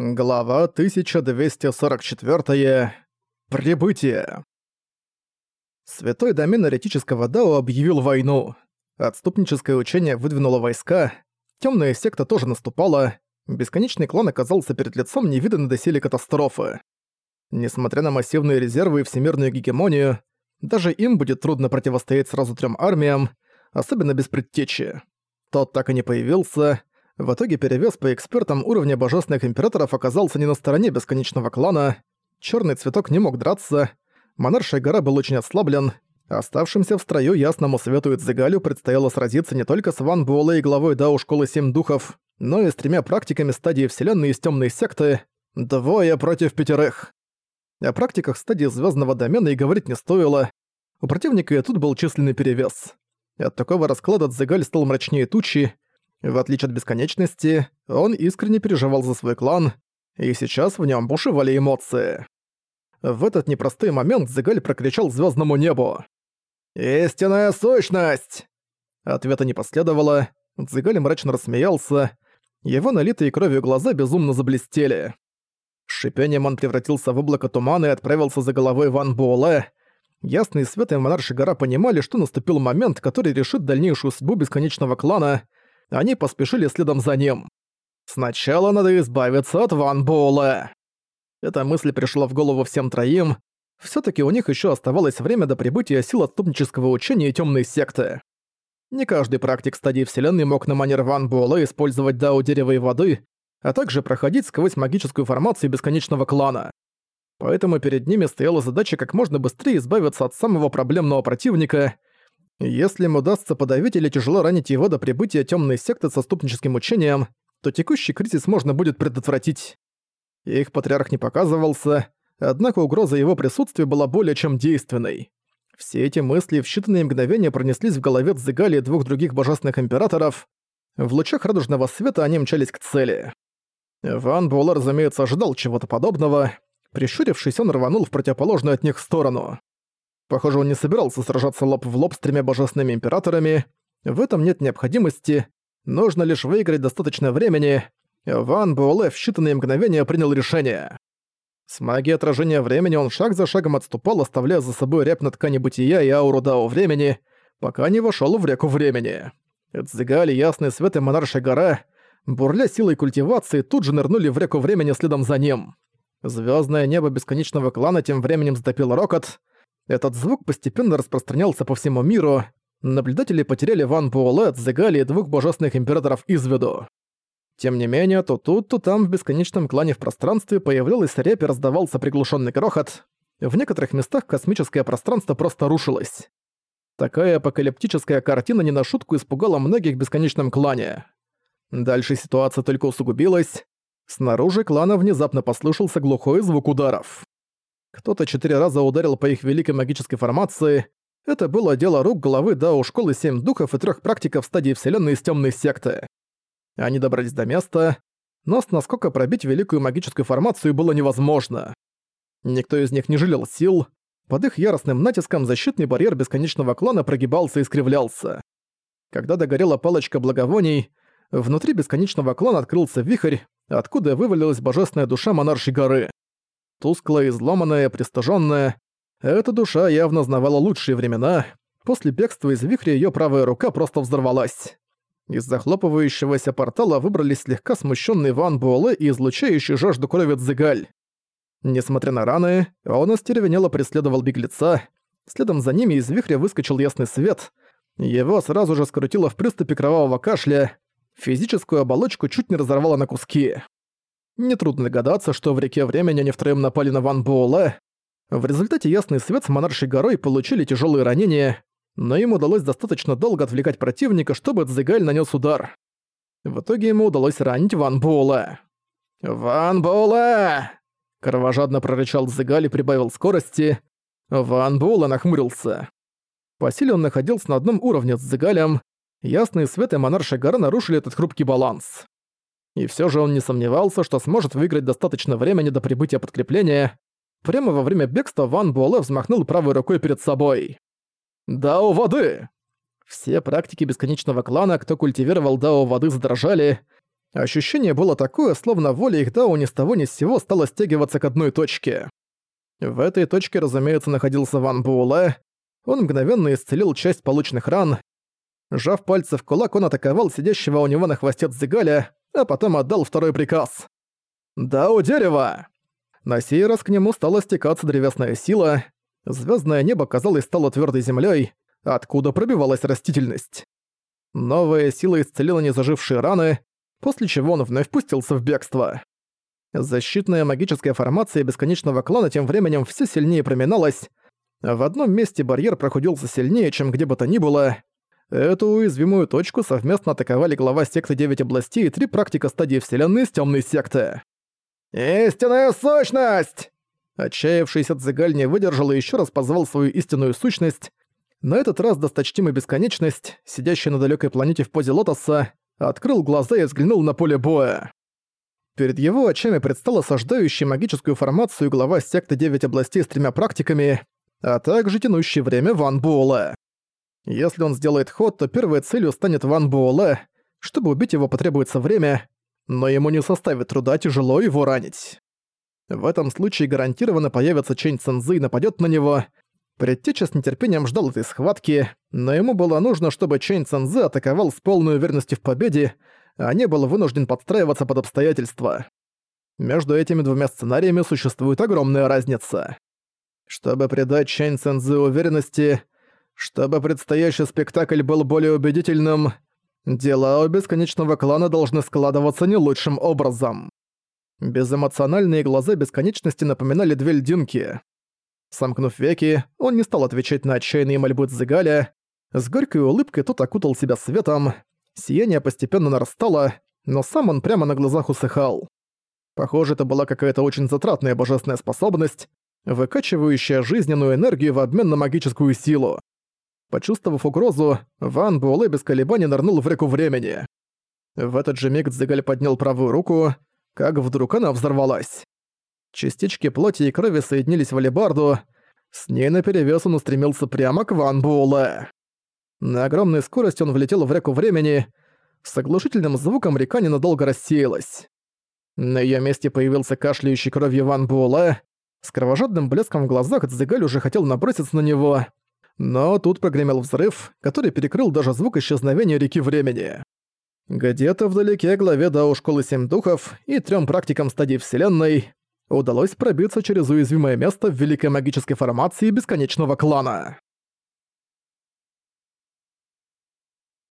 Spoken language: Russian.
Глава 1244. Прибытие. Святой домен аретического Дао объявил войну. Отступническое учение выдвинуло войска, темная секта тоже наступала, бесконечный клан оказался перед лицом невиданной доселе катастрофы. Несмотря на массивные резервы и всемирную гегемонию, даже им будет трудно противостоять сразу трем армиям, особенно без предтечи. Тот так и не появился, в итоге перевес по экспертам уровня божественных императоров оказался не на стороне бесконечного клана, черный цветок не мог драться, монаршая гора был очень ослаблен, оставшимся в строю ясному свету и Цзигалю предстояло сразиться не только с Ван Буэлэ и главой Дао Школы Семь Духов, но и с тремя практиками стадии Вселенной из Темной Секты, двое против пятерых. О практиках стадии Звездного Домена и говорить не стоило, у противника и тут был численный перевес. От такого расклада Цзигаль стал мрачнее тучи, в отличие от бесконечности, он искренне переживал за свой клан, и сейчас в нем бушевали эмоции. В этот непростой момент Зигаль прокричал звездному небу. «Истинная сущность!» Ответа не последовало, Зигаль мрачно рассмеялся, его налитые кровью глаза безумно заблестели. С шипением он превратился в облако тумана и отправился за головой Ван Буэлэ. Ясный свет и монарши гора понимали, что наступил момент, который решит дальнейшую судьбу бесконечного клана — они поспешили следом за ним. «Сначала надо избавиться от Ван Буэлэ». Эта мысль пришла в голову всем троим. все таки у них еще оставалось время до прибытия сил отступнического учения темной секты. Не каждый практик стадии Вселенной мог на манер Ван Буэлэ использовать дао дерева и воды, а также проходить сквозь магическую формацию бесконечного клана. Поэтому перед ними стояла задача как можно быстрее избавиться от самого проблемного противника — если им удастся подавить или тяжело ранить его до прибытия темной секты со ступническим учением, то текущий кризис можно будет предотвратить. Их патриарх не показывался, однако угроза его присутствия была более чем действенной. Все эти мысли в считанные мгновения пронеслись в голове Дзигали и двух других божественных императоров. В лучах радужного света они мчались к цели. Ван Буэлэ, разумеется, ожидал чего-то подобного. Прищурившись, он рванул в противоположную от них сторону. Похоже, он не собирался сражаться лоб в лоб с тремя божественными императорами. В этом нет необходимости. Нужно лишь выиграть достаточно времени. Ван Буэлэ в считанные мгновения принял решение. С магией отражения времени он шаг за шагом отступал, оставляя за собой рябь на ткани бытия и ауру Дао времени, пока не вошел в реку времени. Эдзигали, Ясный Свет и Монаршая гора, бурля силой культивации, тут же нырнули в реку времени следом за ним. Звездное небо бесконечного клана тем временем затопило рокот, этот звук постепенно распространялся по всему миру. Наблюдатели потеряли Ван Буэлэ, Цзэгаль и двух божественных императоров из виду. Тем не менее, то тут, то там в бесконечном клане в пространстве появлялась рябь и раздавался приглушенный грохот. В некоторых местах космическое пространство просто рушилось. Такая апокалиптическая картина не на шутку испугала многих в бесконечном клане. Дальше ситуация только усугубилась. Снаружи клана внезапно послышался глухой звук ударов. Кто-то четыре раза ударил по их великой магической формации. Это было дело рук главы Дао Школы Семь Духов и трех практиков стадии Вселенной из Темной Секты. Они добрались до места, но с наскока пробить великую магическую формацию было невозможно. Никто из них не жалел сил. Под их яростным натиском защитный барьер бесконечного клана прогибался и искривлялся. Когда догорела палочка благовоний, внутри бесконечного клана открылся вихрь, откуда вывалилась божественная душа монаршей горы. Тусклая, изломанная, пристыжённая. Эта душа явно знавала лучшие времена. После бегства из вихря её правая рука просто взорвалась. Из захлопывающегося портала выбрались слегка смущенный Ван Буэлэ и излучающий жажду крови Цзигаль. Несмотря на раны, он остервенело преследовал беглеца. Следом за ними из вихря выскочил ясный свет. Его сразу же скрутило в приступе кровавого кашля. Физическую оболочку чуть не разорвало на куски. Нетрудно догадаться, что в реке времени они втроем напали на Ван Буэлэ. В результате Ясный Свет с Монаршей горой получили тяжелые ранения, но им удалось достаточно долго отвлекать противника, чтобы Цзигаль нанес удар. В итоге ему удалось ранить Ван Буэлэ. «Ван Буэлэ!» Кровожадно прорычал Цзигаль и прибавил скорости. Ван Буэлэ нахмурился. По силе он находился на одном уровне с Цзигалем. Ясный свет и Монарша гора нарушили этот хрупкий баланс. И все же он не сомневался, что сможет выиграть достаточно времени до прибытия подкрепления. Прямо во время бегства Ван Буэлэ взмахнул правой рукой перед собой. «Дао воды!» Все практики бесконечного клана, кто культивировал дао воды, задрожали. Ощущение было такое, словно воля их Дао ни с того ни с сего стала стягиваться к одной точке. В этой точке, разумеется, находился Ван Буэлэ. Он мгновенно исцелил часть полученных ран. Жав пальцы в кулак, он атаковал сидящего у него на хвосте Цзигаля, а потом отдал второй приказ. «Да, у дерева!» На сей раз к нему стала стекаться древесная сила, звездное небо, казалось, стало твердой землей, откуда пробивалась растительность. Новая сила исцелила незажившие раны, после чего он вновь пустился в бегство. Защитная магическая формация бесконечного клана тем временем все сильнее проминалась. В одном месте барьер прохудился сильнее, чем где бы то ни было. Эту уязвимую точку совместно атаковали глава секты Девять областей и три практика стадии Вселенной из Тёмной секты. «Истинная сущность!» Отчаявшийся Цзигаль не выдержал и ещё раз позвал свою истинную сущность. На этот раз досточтимая бесконечность, сидящая на далёкой планете в позе лотоса, открыл глаза и взглянул на поле боя. Перед его очами предстала осаждающая магическую формацию глава секты Девять областей с тремя практиками, а также тянущий время Ван Буэлэ. Если он сделает ход, то первой целью станет Ван Буэлэ. Чтобы убить его потребуется время, но ему не составит труда тяжело его ранить. В этом случае гарантированно появится Чэнь Цэнзы и нападёт на него. Предтеча с нетерпением ждал этой схватки, но ему было нужно, чтобы Чэнь Цэнзы атаковал с полной уверенностью в победе, а не был вынужден подстраиваться под обстоятельства. Между этими двумя сценариями существует огромная разница. Чтобы придать Чэнь Цэнзы уверенности, чтобы предстоящий спектакль был более убедительным, Дела у бесконечного клана должны складываться не лучшим образом. Безэмоциональные глаза бесконечности напоминали две льдинки. Сомкнув веки, он не стал отвечать на отчаянные мольбы Цзигаля. С горькой улыбкой тот окутал себя светом. Сияние постепенно нарастало, но сам он прямо на глазах усыхал. Похоже, это была какая-то очень затратная божественная способность, выкачивающая жизненную энергию в обмен на магическую силу. Почувствовав угрозу, Ван Буэлэ без колебаний нырнул в реку времени. В этот же миг Цзигаль поднял правую руку, как вдруг она взорвалась. Частички плоти и крови соединились в алебарду, с ней наперевес он устремился прямо к Ван Буэлэ. На огромной скорости он влетел в реку времени, с оглушительным звуком река ненадолго рассеялась. На её месте появился кашляющий кровью Ван Буэлэ, с кровожадным блеском в глазах Цзигаль уже хотел наброситься на него, но тут прогремел взрыв, который перекрыл даже звук исчезновения реки времени. Где-то вдалеке главе Дао Школы Семь Духов и трем практикам стадии Вселенной удалось пробиться через уязвимое место в великой магической формации Бесконечного Клана.